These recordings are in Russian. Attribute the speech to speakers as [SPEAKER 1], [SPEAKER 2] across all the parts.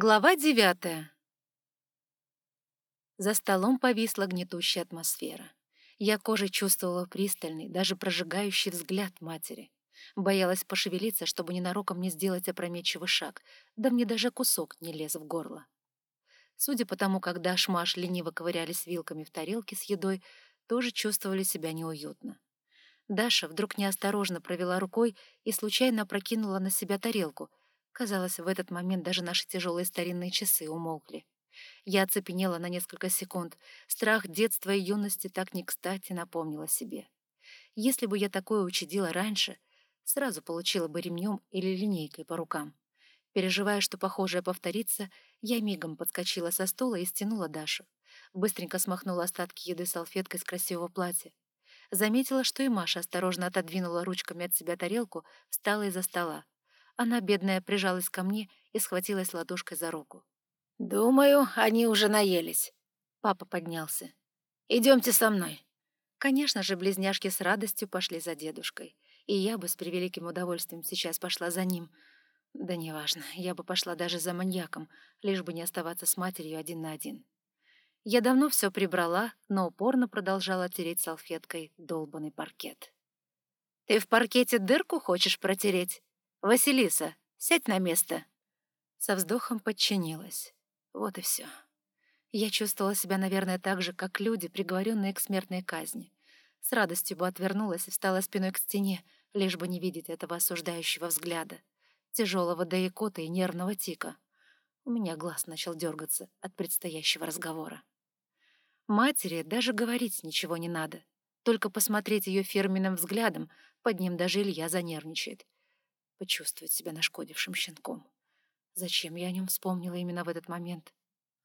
[SPEAKER 1] Глава девятая. За столом повисла гнетущая атмосфера. Я кожей чувствовала пристальный, даже прожигающий взгляд матери. Боялась пошевелиться, чтобы ненароком не сделать опрометчивый шаг, да мне даже кусок не лез в горло. Судя по тому, как Даш Маш лениво ковырялись вилками в тарелке с едой, тоже чувствовали себя неуютно. Даша вдруг неосторожно провела рукой и случайно опрокинула на себя тарелку, Казалось, в этот момент даже наши тяжелые старинные часы умолкли. Я оцепенела на несколько секунд. Страх детства и юности так не кстати напомнил о себе. Если бы я такое учудила раньше, сразу получила бы ремнем или линейкой по рукам. Переживая, что похожее повторится, я мигом подскочила со стула и стянула Дашу. Быстренько смахнула остатки еды салфеткой с красивого платья. Заметила, что и Маша осторожно отодвинула ручками от себя тарелку, встала из-за стола. Она, бедная, прижалась ко мне и схватилась ладошкой за руку.
[SPEAKER 2] «Думаю, они уже наелись».
[SPEAKER 1] Папа поднялся.
[SPEAKER 2] «Идемте со мной».
[SPEAKER 1] Конечно же, близняшки с радостью пошли за дедушкой. И я бы с превеликим удовольствием сейчас пошла за ним. Да неважно, я бы пошла даже за маньяком, лишь бы не оставаться с матерью один на один. Я давно все прибрала, но упорно продолжала тереть салфеткой долбанный паркет. «Ты в паркете дырку хочешь протереть?» «Василиса, сядь на место!» Со вздохом подчинилась. Вот и все. Я чувствовала себя, наверное, так же, как люди, приговоренные к смертной казни. С радостью бы отвернулась и встала спиной к стене, лишь бы не видеть этого осуждающего взгляда, тяжелого до икоты и нервного тика. У меня глаз начал дергаться от предстоящего разговора. Матери даже говорить ничего не надо. Только посмотреть ее фирменным взглядом, под ним даже Илья занервничает — почувствовать себя нашкодившим щенком. Зачем я о нем вспомнила именно в этот момент?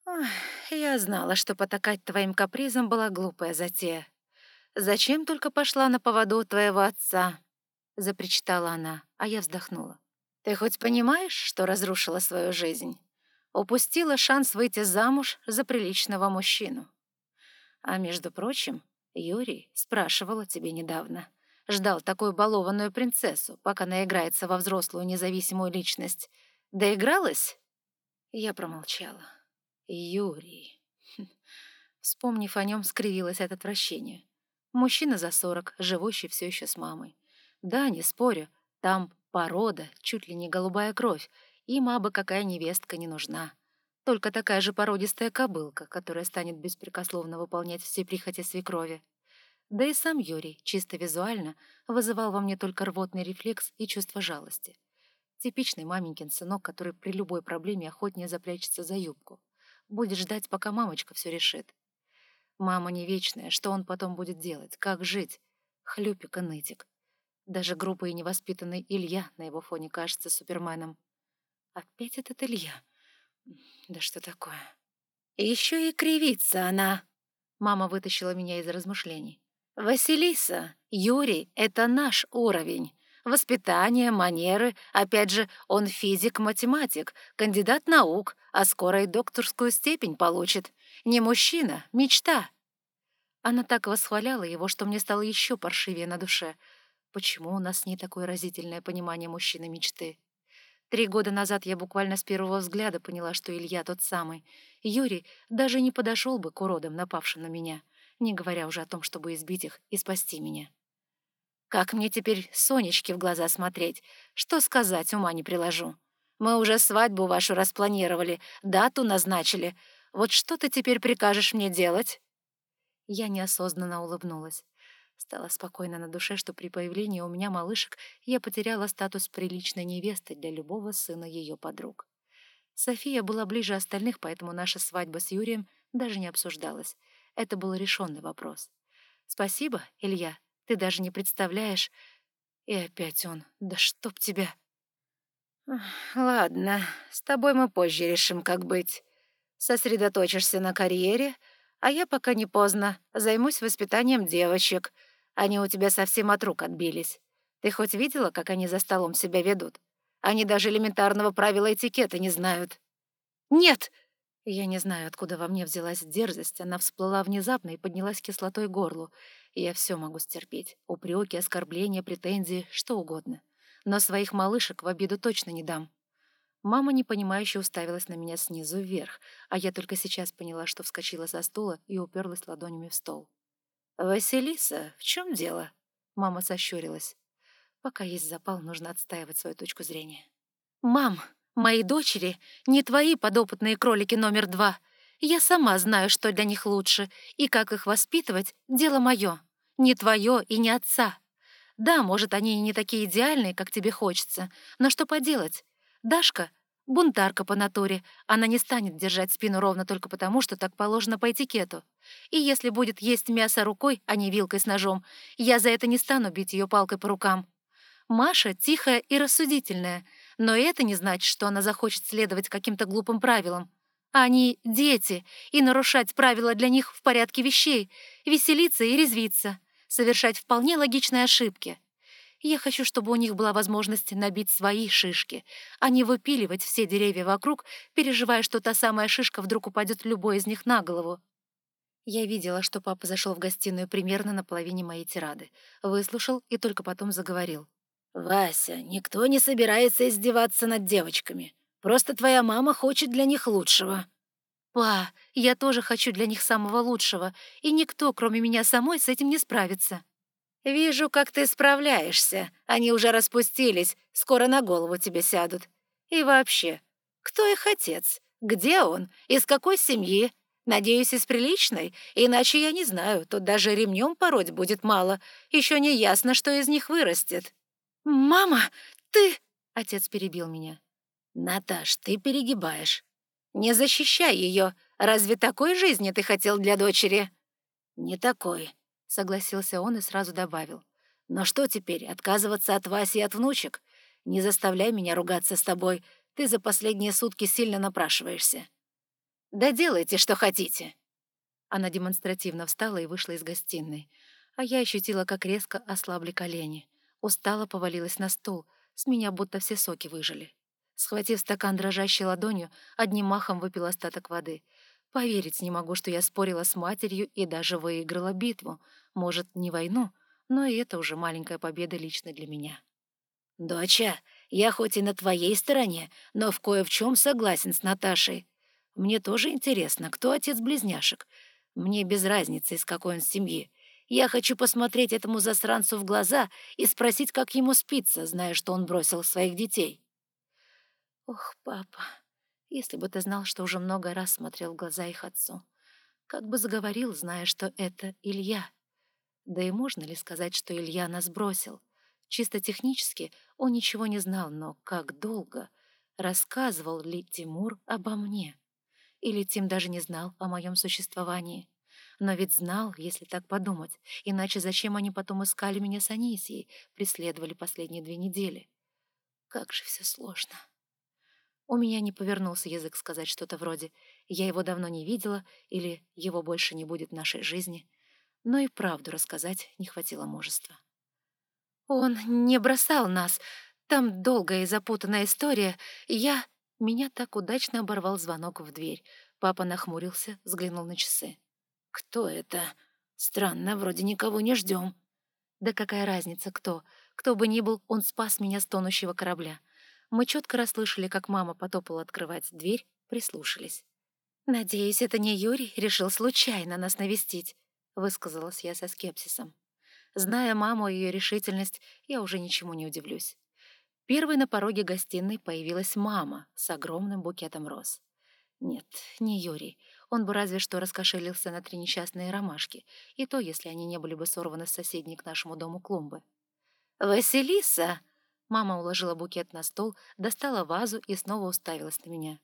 [SPEAKER 1] Ох, я знала, что потакать твоим капризам была глупая затея. Зачем только пошла на поводу твоего отца? Запричитала она, а я вздохнула. Ты хоть понимаешь, что разрушила свою жизнь? Упустила шанс выйти замуж за приличного мужчину. А между прочим, Юрий спрашивал о тебе недавно — Ждал такую балованную принцессу, пока наиграется во взрослую независимую личность. Доигралась? Я промолчала. Юрий. Хм. Вспомнив о нем, скривилась от отвращения. Мужчина за сорок, живущий все еще с мамой. Да, не спорю, там порода, чуть ли не голубая кровь, им абы какая невестка не нужна. Только такая же породистая кобылка, которая станет беспрекословно выполнять все прихоти свекрови. Да и сам Юрий, чисто визуально, вызывал во мне только рвотный рефлекс и чувство жалости. Типичный маменькин сынок, который при любой проблеме охотнее запрячется за юбку. Будет ждать, пока мамочка все решит. Мама не вечная, что он потом будет делать, как жить? Хлюпик и нытик. Даже грубый и невоспитанный Илья на его фоне кажется суперменом. Опять этот Илья? Да что такое? Еще и кривится она. Мама вытащила меня из размышлений. «Василиса, Юрий — это наш уровень. Воспитание, манеры, опять же, он физик-математик, кандидат наук, а скоро и докторскую степень получит. Не мужчина, мечта». Она так восхваляла его, что мне стало еще паршивее на душе. Почему у нас не такое разительное понимание мужчины мечты? Три года назад я буквально с первого взгляда поняла, что Илья тот самый. Юрий даже не подошел бы к уродам, напавшим на меня не говоря уже о том, чтобы избить их и спасти меня. Как мне теперь Сонечке в глаза смотреть? Что сказать, ума не приложу. Мы уже свадьбу вашу распланировали, дату назначили. Вот что ты теперь прикажешь мне делать?» Я неосознанно улыбнулась. Стало спокойно на душе, что при появлении у меня малышек я потеряла статус приличной невесты для любого сына ее подруг. София была ближе остальных, поэтому наша свадьба с Юрием даже не обсуждалась. Это был решенный вопрос. «Спасибо, Илья, ты даже не представляешь...» И опять он. «Да чтоб тебя...» «Ладно, с тобой мы позже решим, как быть. Сосредоточишься на карьере, а я, пока не поздно, займусь воспитанием девочек. Они у тебя совсем от рук отбились. Ты хоть видела, как они за столом себя ведут? Они даже элементарного правила этикета не знают». «Нет!» Я не знаю, откуда во мне взялась дерзость, она всплыла внезапно и поднялась кислотой горлу. Я все могу стерпеть. Упреки, оскорбления, претензии, что угодно. Но своих малышек в обиду точно не дам. Мама непонимающе уставилась на меня снизу вверх, а я только сейчас поняла, что вскочила со стула и уперлась ладонями в стол.
[SPEAKER 2] «Василиса, в чем дело?»
[SPEAKER 1] Мама сощурилась. Пока есть запал, нужно отстаивать свою точку зрения. «Мам, мои дочери не твои подопытные кролики номер два. Я сама знаю, что для них лучше, и как их воспитывать — дело мое. Не твое и не отца. Да, может, они и не такие идеальные, как тебе хочется, но что поделать? Дашка — бунтарка по натуре, она не станет держать спину ровно только потому, что так положено по этикету. И если будет есть мясо рукой, а не вилкой с ножом, я за это не стану бить ее палкой по рукам. Маша тихая и рассудительная, но это не значит, что она захочет следовать каким-то глупым правилам. Они — дети, и нарушать правила для них в порядке вещей, веселиться и резвиться, совершать вполне логичные ошибки. Я хочу, чтобы у них была возможность набить свои шишки, а не выпиливать все деревья вокруг, переживая, что та самая шишка вдруг упадет любой из них на голову. Я видела, что папа зашел в гостиную примерно на половине моей тирады, выслушал и только потом заговорил.
[SPEAKER 2] «Вася, никто не собирается издеваться над девочками. Просто твоя мама хочет для них лучшего».
[SPEAKER 1] «Па, я тоже хочу для них самого лучшего, и никто, кроме меня самой, с этим не справится».
[SPEAKER 2] «Вижу, как ты справляешься. Они уже распустились, скоро на голову тебе сядут. И вообще, кто их отец? Где он? Из какой семьи? Надеюсь, из приличной? Иначе я не знаю, тут даже ремнем пороть будет мало. Еще не ясно, что из них вырастет».
[SPEAKER 1] «Мама, ты...» — отец перебил меня.
[SPEAKER 2] «Наташ, ты перегибаешь. Не защищай ее. Разве такой жизни ты хотел для дочери?» «Не такой согласился он и сразу добавил. «Но что теперь, отказываться от Васи и от внучек? Не заставляй меня ругаться с тобой, ты за последние сутки сильно напрашиваешься». «Да делайте, что хотите».
[SPEAKER 1] Она демонстративно встала и вышла из гостиной, а я ощутила, как резко ослабли колени. Устала повалилась на стул, с меня будто все соки выжили. Схватив стакан дрожащей ладонью, одним махом выпил остаток воды. Поверить не могу, что я спорила с матерью и даже выиграла битву, может, не войну, но и это уже маленькая победа лично для меня.
[SPEAKER 2] «Доча, я хоть и на твоей стороне, но в кое в чем согласен с Наташей. Мне тоже интересно, кто отец близняшек. Мне без разницы, из какой он семьи. Я хочу посмотреть этому засранцу в глаза и спросить, как ему спится, зная, что он бросил своих детей».
[SPEAKER 1] «Ох, папа, если бы ты знал, что уже много раз смотрел в глаза их отцу. Как бы заговорил, зная, что это Илья». Да и можно ли сказать, что Илья нас бросил? Чисто технически он ничего не знал, но как долго? Рассказывал ли Тимур обо мне? Или Тим даже не знал о моем существовании? Но ведь знал, если так подумать, иначе зачем они потом искали меня с Анисией, преследовали последние две недели? Как же все сложно. У меня не повернулся язык сказать что-то вроде «я его давно не видела» или «его больше не будет в нашей жизни», но и правду рассказать не хватило мужества. «Он не бросал нас. Там долгая и запутанная история. Я...» Меня так удачно оборвал звонок в дверь. Папа нахмурился, взглянул на часы.
[SPEAKER 2] «Кто это? Странно, вроде никого не ждем».
[SPEAKER 1] «Да какая разница, кто? Кто бы ни был, он спас меня с тонущего корабля». Мы четко расслышали, как мама потопала открывать дверь, прислушались. «Надеюсь, это не Юрий решил случайно нас навестить», — высказалась я со скепсисом. Зная маму и ее решительность, я уже ничему не удивлюсь. Первой на пороге гостиной появилась мама с огромным букетом роз. Нет, не Юрий. Он бы разве что раскошелился на три несчастные ромашки, и то, если они не были бы сорваны с соседней к нашему дому клумбы.
[SPEAKER 2] «Василиса!»
[SPEAKER 1] Мама уложила букет на стол, достала вазу и снова уставилась на меня.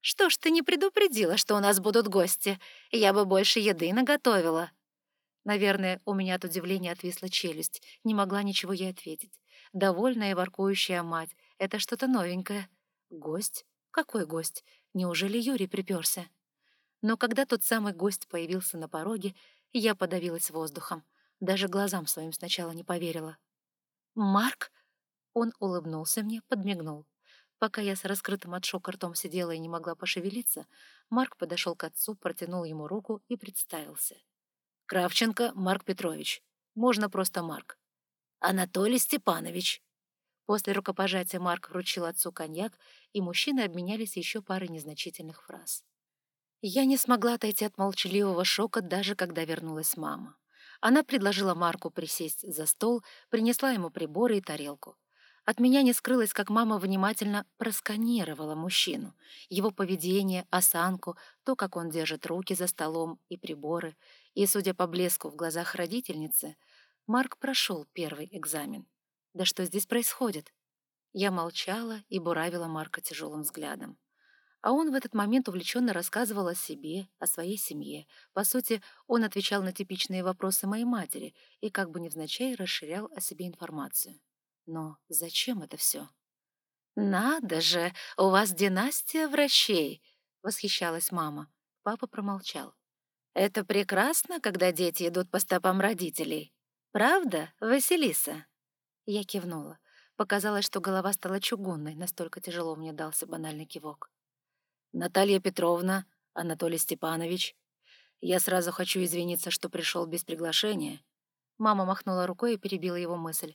[SPEAKER 1] «Что ж ты не предупредила, что у нас будут гости? Я бы больше еды наготовила». Наверное, у меня от удивления отвисла челюсть, не могла ничего ей ответить. Довольная и воркующая мать — это что-то новенькое. Гость? Какой гость? Неужели Юрий приперся? Но когда тот самый гость появился на пороге, я подавилась воздухом. Даже глазам своим сначала не поверила. «Марк?» Он улыбнулся мне, подмигнул. Пока я с раскрытым от шока ртом сидела и не могла пошевелиться, Марк подошел к отцу, протянул ему руку и представился.
[SPEAKER 2] Кравченко Марк Петрович. Можно просто Марк. Анатолий Степанович.
[SPEAKER 1] После рукопожатия Марк вручил отцу коньяк, и мужчины обменялись еще парой незначительных фраз. Я не смогла отойти от молчаливого шока, даже когда вернулась мама. Она предложила Марку присесть за стол, принесла ему приборы и тарелку. От меня не скрылось, как мама внимательно просканировала мужчину, его поведение, осанку, то, как он держит руки за столом и приборы. И, судя по блеску в глазах родительницы, Марк прошел первый экзамен. Да что здесь происходит? Я молчала и буравила Марка тяжелым взглядом. А он в этот момент увлеченно рассказывал о себе, о своей семье. По сути, он отвечал на типичные вопросы моей матери и как бы невзначай расширял о себе информацию. Но зачем это все? «Надо же, у вас династия врачей!» — восхищалась мама. Папа промолчал. «Это прекрасно, когда дети идут по стопам родителей. Правда, Василиса?» Я кивнула. Показалось, что голова стала чугунной, настолько тяжело мне дался банальный кивок. «Наталья Петровна, Анатолий Степанович, я сразу хочу извиниться, что пришел без приглашения». Мама махнула рукой и перебила его мысль.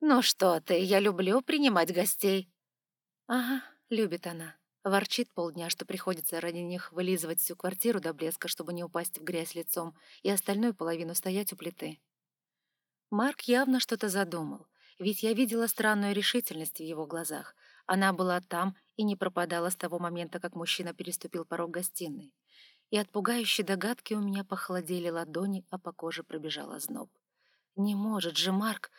[SPEAKER 1] «Ну что ты, я люблю принимать гостей». «Ага, любит она». Ворчит полдня, что приходится ради них вылизывать всю квартиру до блеска, чтобы не упасть в грязь лицом, и остальную половину стоять у плиты. Марк явно что-то задумал, ведь я видела странную решительность в его глазах. Она была там и не пропадала с того момента, как мужчина переступил порог гостиной. И от пугающей догадки у меня похолодели ладони, а по коже пробежал озноб. «Не может же, Марк!»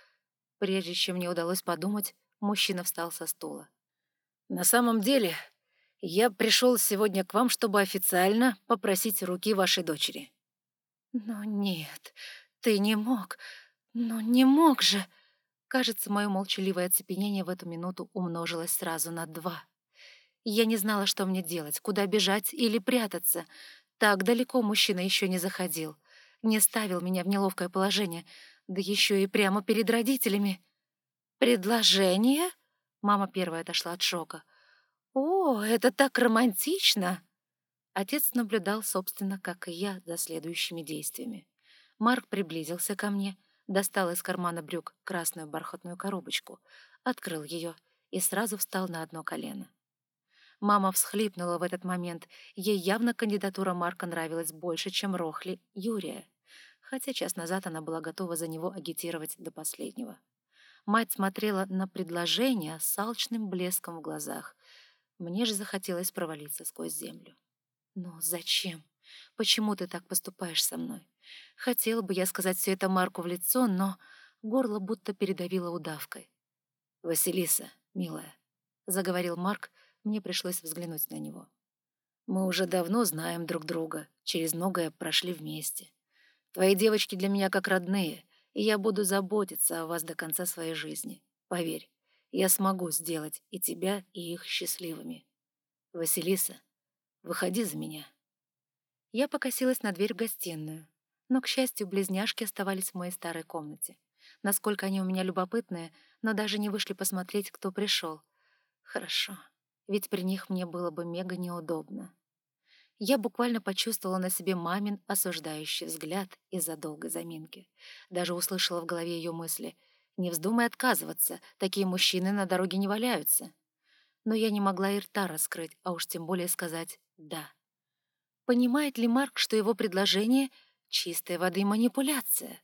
[SPEAKER 1] Прежде чем мне удалось подумать, мужчина встал со стула. «На самом деле, я пришел сегодня к вам, чтобы официально попросить руки вашей дочери». «Но нет, ты не мог. Но не мог же!» Кажется, мое молчаливое оцепенение в эту минуту умножилось сразу на два. Я не знала, что мне делать, куда бежать или прятаться. Так далеко мужчина еще не заходил. Не ставил меня в неловкое положение, да еще и прямо перед родителями. «Предложение?» — мама первая отошла от шока. «О, это так романтично!» Отец наблюдал, собственно, как и я, за следующими действиями. Марк приблизился ко мне, достал из кармана брюк красную бархатную коробочку, открыл ее и сразу встал на одно колено. Мама всхлипнула в этот момент. Ей явно кандидатура Марка нравилась больше, чем Рохли Юрия. Хотя час назад она была готова за него агитировать до последнего. Мать смотрела на предложение с алчным блеском в глазах. Мне же захотелось провалиться сквозь землю. «Ну зачем? Почему ты так поступаешь со мной? Хотела бы я сказать все это Марку в лицо, но горло будто передавило удавкой. «Василиса, милая», — заговорил Марк, мне пришлось взглянуть на него. «Мы уже давно знаем друг друга, через многое прошли вместе. Твои девочки для меня как родные, и я буду заботиться о вас до конца своей жизни. Поверь, я смогу сделать и тебя, и их счастливыми. Василиса, выходи за меня». Я покосилась на дверь в гостиную. Но, к счастью, близняшки оставались в моей старой комнате. Насколько они у меня любопытные, но даже не вышли посмотреть, кто пришел. Хорошо, ведь при них мне было бы мега неудобно. Я буквально почувствовала на себе мамин осуждающий взгляд из-за долгой заминки. Даже услышала в голове ее мысли. «Не вздумай отказываться, такие мужчины на дороге не валяются». Но я не могла и рта раскрыть, а уж тем более сказать «да». Понимает ли Марк, что его предложение чистой воды манипуляция.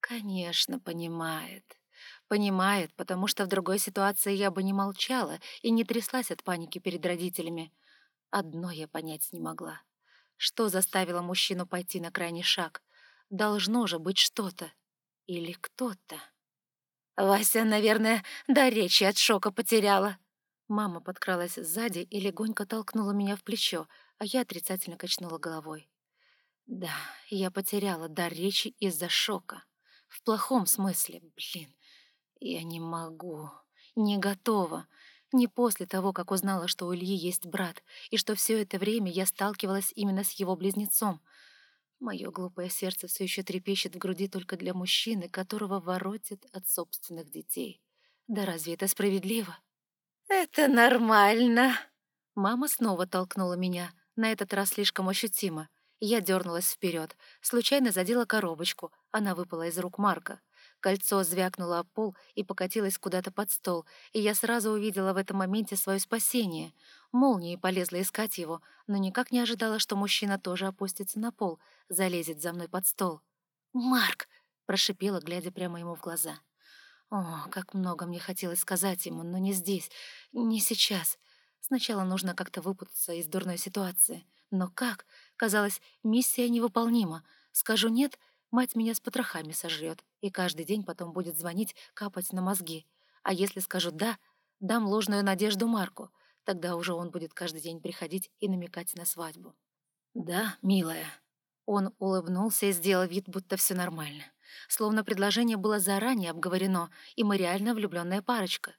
[SPEAKER 1] Конечно, понимает. Понимает, потому что в другой ситуации я бы не молчала и не тряслась от паники перед родителями. Одно я понять не могла. Что заставило мужчину пойти на крайний шаг? Должно же быть что-то. Или кто-то. Вася, наверное, до речи от шока потеряла. Мама подкралась сзади и легонько толкнула меня в плечо, а я отрицательно качнула головой. Да, я потеряла дар речи из-за шока. В плохом смысле, блин. Я не могу, не готова. Не после того, как узнала, что у Ильи есть брат, и что все это время я сталкивалась именно с его близнецом. Мое глупое сердце все еще трепещет в груди только для мужчины, которого воротит от собственных детей. Да разве это справедливо? «Это нормально!» Мама снова толкнула меня, на этот раз слишком ощутимо — я дернулась вперед, случайно задела коробочку, она выпала из рук Марка. Кольцо звякнуло о пол и покатилось куда-то под стол, и я сразу увидела в этом моменте свое спасение. Молнией полезла искать его, но никак не ожидала, что мужчина тоже опустится на пол, залезет за мной под стол. «Марк!» — прошипела, глядя прямо ему в глаза. О, как много мне хотелось сказать ему, но не здесь, не сейчас. Сначала нужно как-то выпутаться из дурной ситуации. Но как? Казалось, миссия невыполнима. Скажу «нет», мать меня с потрохами сожрет, и каждый день потом будет звонить, капать на мозги. А если скажу «да», дам ложную надежду Марку, тогда уже он будет каждый день приходить и намекать на свадьбу. «Да, милая». Он улыбнулся и сделал вид, будто все нормально. Словно предложение было заранее обговорено, и мы реально влюбленная парочка.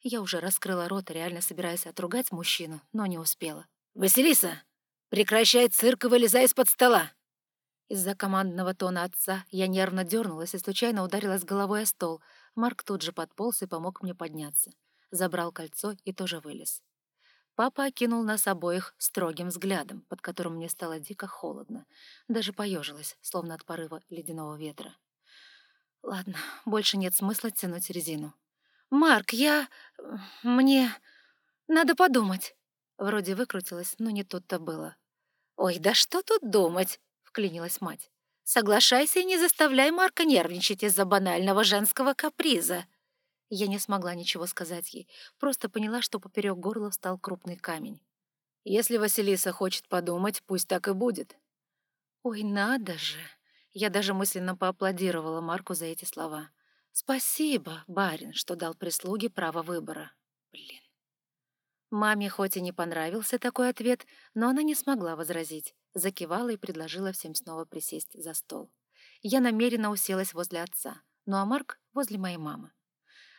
[SPEAKER 1] Я уже раскрыла рот, реально собираясь отругать мужчину, но не успела. «Василиса, прекращай цирк и вылезай из-под стола!» Из-за командного тона отца я нервно дернулась и случайно ударилась головой о стол. Марк тут же подполз и помог мне подняться. Забрал кольцо и тоже вылез. Папа окинул нас обоих строгим взглядом, под которым мне стало дико холодно. Даже поежилась, словно от порыва ледяного ветра. Ладно, больше нет смысла тянуть резину. «Марк, я... мне... надо подумать». Вроде выкрутилась, но не тут-то было. «Ой, да что тут думать?» — вклинилась мать. «Соглашайся и не заставляй Марка нервничать из-за банального женского каприза». Я не смогла ничего сказать ей, просто поняла, что поперек горла встал крупный камень. «Если Василиса хочет подумать, пусть так и будет». «Ой, надо же!» Я даже мысленно поаплодировала Марку за эти слова. «Спасибо, барин, что дал прислуге право выбора. Блин». Маме хоть и не понравился такой ответ, но она не смогла возразить, закивала и предложила всем снова присесть за стол. Я намеренно уселась возле отца, ну а Марк — возле моей мамы.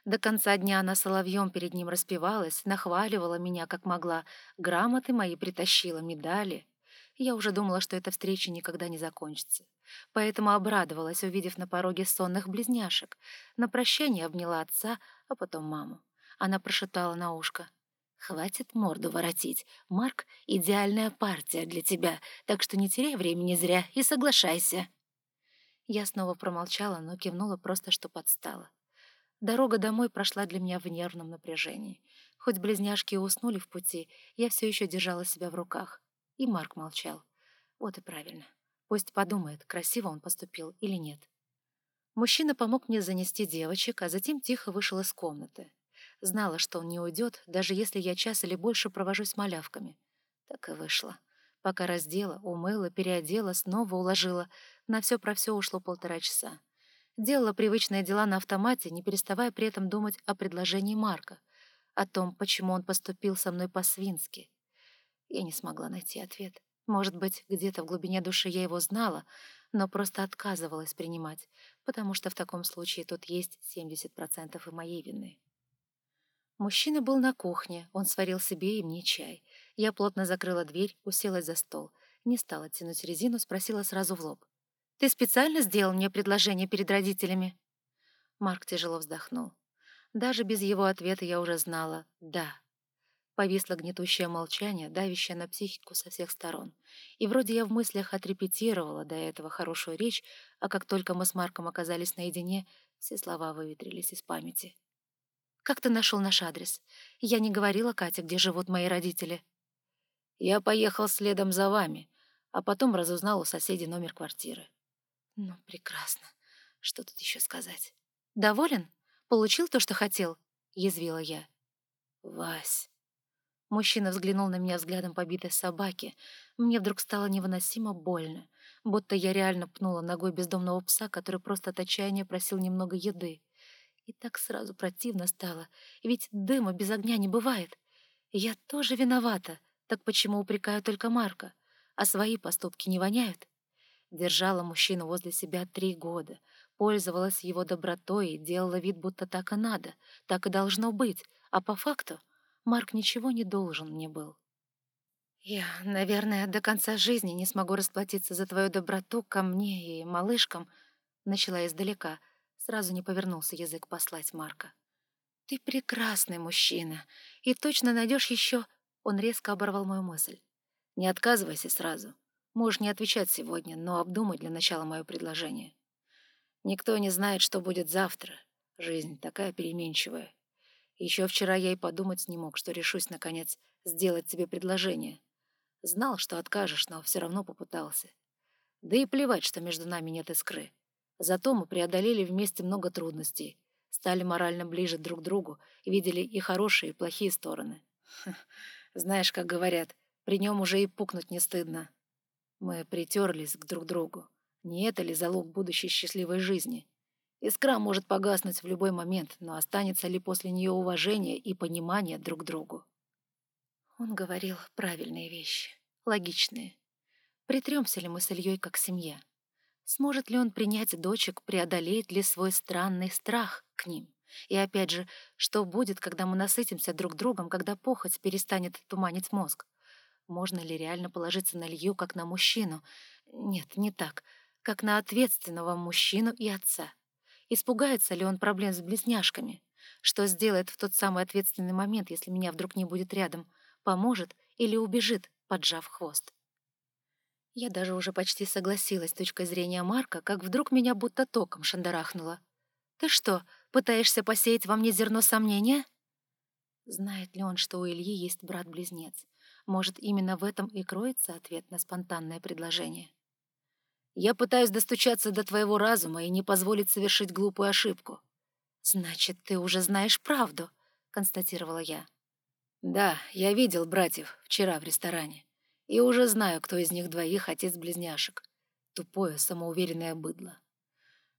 [SPEAKER 1] До конца дня она соловьем перед ним распевалась, нахваливала меня как могла, грамоты мои притащила, медали. Я уже думала, что эта встреча никогда не закончится. Поэтому обрадовалась, увидев на пороге сонных близняшек. На прощание обняла отца, а потом маму. Она прошептала на ушко. «Хватит морду воротить. Марк — идеальная партия для тебя, так что не теряй времени зря и соглашайся». Я снова промолчала, но кивнула просто, что подстала. Дорога домой прошла для меня в нервном напряжении. Хоть близняшки и уснули в пути, я все еще держала себя в руках. И Марк молчал. Вот и правильно. Пусть подумает, красиво он поступил или нет. Мужчина помог мне занести девочек, а затем тихо вышел из комнаты. Знала, что он не уйдет, даже если я час или больше провожусь малявками. Так и вышло. Пока раздела, умыла, переодела, снова уложила. На все про все ушло полтора часа. Делала привычные дела на автомате, не переставая при этом думать о предложении Марка, о том, почему он поступил со мной по-свински. Я не смогла найти ответ. Может быть, где-то в глубине души я его знала, но просто отказывалась принимать, потому что в таком случае тут есть 70% и моей вины. Мужчина был на кухне, он сварил себе и мне чай. Я плотно закрыла дверь, уселась за стол. Не стала тянуть резину, спросила сразу в лоб. Ты специально сделал мне предложение перед родителями?» Марк тяжело вздохнул. Даже без его ответа я уже знала «да». Повисло гнетущее молчание, давящее на психику со всех сторон. И вроде я в мыслях отрепетировала до этого хорошую речь, а как только мы с Марком оказались наедине, все слова выветрились из памяти. «Как ты нашел наш адрес? Я не говорила Кате, где живут мои родители». «Я поехал следом за вами, а потом разузнал у соседей номер квартиры. Ну, прекрасно. Что тут еще сказать? Доволен? Получил то, что хотел? Язвила я. Вась. Мужчина взглянул на меня взглядом побитой собаки. Мне вдруг стало невыносимо больно, будто я реально пнула ногой бездомного пса, который просто от отчаяния просил немного еды. И так сразу противно стало, ведь дыма без огня не бывает. Я тоже виновата, так почему упрекаю только Марка? А свои поступки не воняют? Держала мужчину возле себя три года, пользовалась его добротой и делала вид, будто так и надо, так и должно быть, а по факту Марк ничего не должен мне был. «Я, наверное, до конца жизни не смогу расплатиться за твою доброту ко мне и малышкам», — начала издалека, сразу не повернулся язык послать Марка. «Ты прекрасный мужчина, и точно найдешь еще...» Он резко оборвал мою мысль. «Не отказывайся сразу. Можешь не отвечать сегодня, но обдумай для начала мое предложение».
[SPEAKER 2] Никто не знает, что будет завтра. Жизнь такая переменчивая. Еще вчера я и подумать не мог, что решусь, наконец, сделать тебе предложение. Знал, что откажешь, но все равно попытался. Да и плевать, что между нами нет искры. Зато мы преодолели вместе много трудностей, стали морально ближе друг к другу и видели и хорошие, и плохие стороны. Знаешь, как говорят, при нем уже и пукнуть не стыдно. Мы притерлись к друг другу. Не это ли залог будущей счастливой жизни? Искра может погаснуть в любой момент, но останется ли после нее уважение и понимание друг другу?
[SPEAKER 1] Он говорил правильные вещи, логичные. Притремся ли мы с Ильей как семья? Сможет ли он принять дочек, преодолеет ли свой странный страх к ним? И опять же, что будет, когда мы насытимся друг другом, когда похоть перестанет туманить мозг? Можно ли реально положиться на Илью как на мужчину? Нет, не так. Как на ответственного мужчину и отца. Испугается ли он проблем с близняшками? Что сделает в тот самый ответственный момент, если меня вдруг не будет рядом? Поможет или убежит, поджав хвост? Я даже уже почти согласилась с точкой зрения Марка, как вдруг меня будто током шандарахнуло. «Ты что, пытаешься посеять во мне зерно сомнения?» Знает ли он, что у Ильи есть брат-близнец? Может, именно в этом и кроется ответ на спонтанное предложение?
[SPEAKER 2] Я пытаюсь достучаться до твоего разума и не позволить совершить глупую ошибку».
[SPEAKER 1] «Значит, ты уже знаешь правду», — констатировала я.
[SPEAKER 2] «Да, я видел братьев вчера в ресторане. И уже знаю, кто из них двоих отец-близняшек. Тупое, самоуверенное быдло.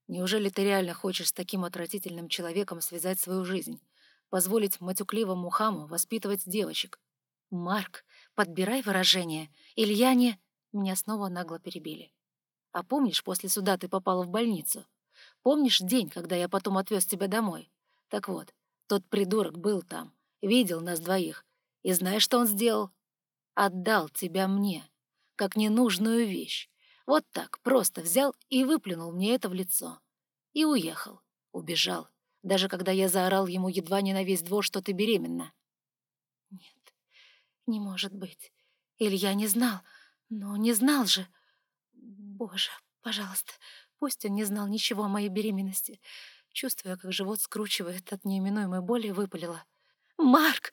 [SPEAKER 2] Неужели ты реально хочешь с таким отвратительным человеком связать свою жизнь? Позволить матюкливому хаму воспитывать девочек?
[SPEAKER 1] Марк, подбирай выражение. Илья не... Меня снова нагло перебили. А помнишь, после суда ты попала в больницу? Помнишь день, когда я потом отвез тебя домой? Так вот, тот придурок был там, видел нас двоих. И знаешь, что он сделал? Отдал тебя мне, как ненужную вещь. Вот так, просто взял и выплюнул мне это в лицо. И уехал, убежал, даже когда я заорал ему едва не на весь двор, что ты беременна. Нет, не может быть. Илья не знал, но не знал же. Боже, пожалуйста, пусть он не знал ничего о моей беременности. Чувствуя, как живот скручивает от неименуемой боли, выпалила. «Марк!»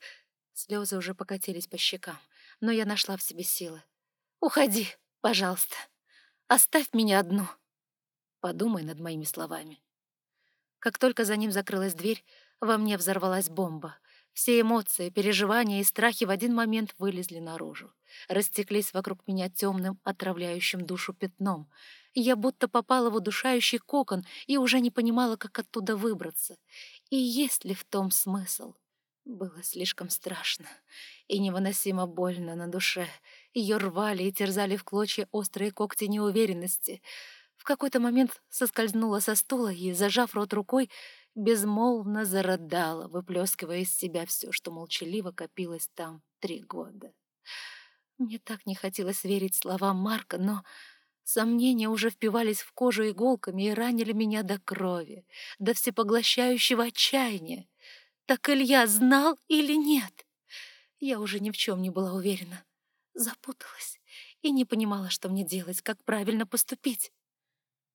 [SPEAKER 1] Слезы уже покатились по щекам, но я нашла в себе силы. «Уходи, пожалуйста. Оставь меня одну». Подумай над моими словами. Как только за ним закрылась дверь, во мне взорвалась бомба. Все эмоции, переживания и страхи в один момент вылезли наружу растеклись вокруг меня темным, отравляющим душу пятном. Я будто попала в удушающий кокон и уже не понимала, как оттуда выбраться. И есть ли в том смысл? Было слишком страшно и невыносимо больно на душе. Ее рвали и терзали в клочья острые когти неуверенности. В какой-то момент соскользнула со стула и, зажав рот рукой, безмолвно зарыдала, выплескивая из себя все, что молчаливо копилось там три года. Мне так не хотелось верить словам Марка, но сомнения уже впивались в кожу иголками и ранили меня до крови, до всепоглощающего отчаяния. Так Илья знал или нет? Я уже ни в чем не была уверена. Запуталась и не понимала, что мне делать, как правильно поступить.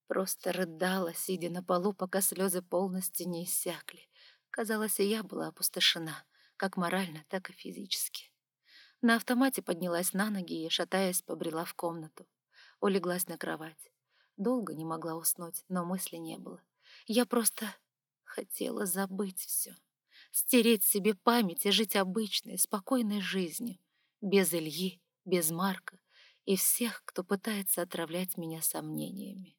[SPEAKER 1] Просто рыдала, сидя на полу, пока слезы полностью не иссякли. Казалось, и я была опустошена, как морально, так и физически. На автомате поднялась на ноги и, шатаясь, побрела в комнату. Улеглась на кровать. Долго не могла уснуть, но мысли не было. Я просто хотела забыть все. Стереть себе память и жить обычной, спокойной жизнью. Без Ильи, без Марка и всех, кто пытается отравлять меня сомнениями.